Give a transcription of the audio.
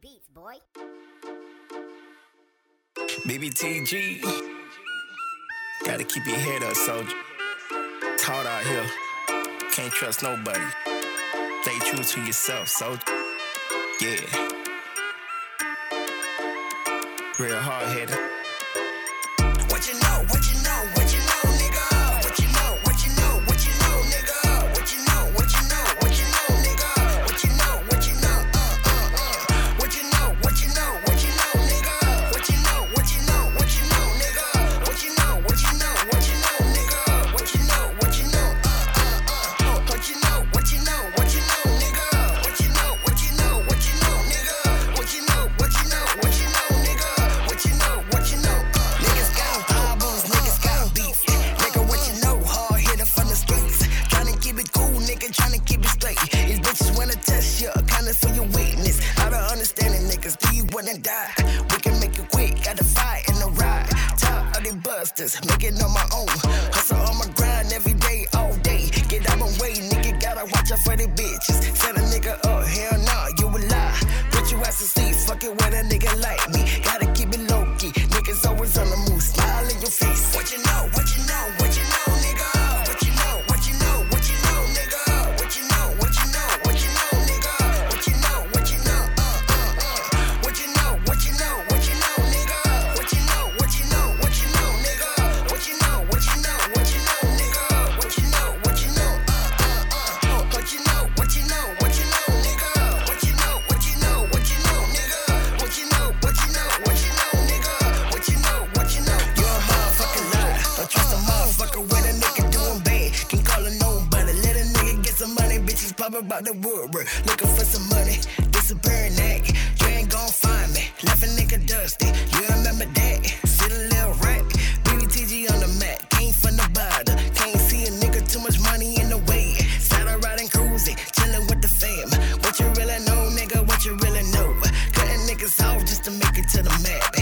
beats, boy. BBTG. Gotta keep your head up, soldier. Taught out here. Can't trust nobody. Stay true to yourself, soldier. Yeah. Real hard headed. die. We can make it quick, got the fight and the ride. Top of the busters, make it on my own. Hustle on my grind every day, all day. Get out my way, nigga, gotta watch out for the bitches. Set a nigga up, hell nah, you a lie. Put your ass to sleep, fuck it with a nigga like me. about the woodwork. Looking for some money, disappearing act. You ain't gon' find me. Left a nigga dusty, you remember that? Sit a little rack. BBTG on the mat, came from the bottom. Can't see a nigga, too much money in the way. Saddle riding cruising, chilling with the fam. What you really know, nigga? What you really know? Cutting niggas off just to make it to the map.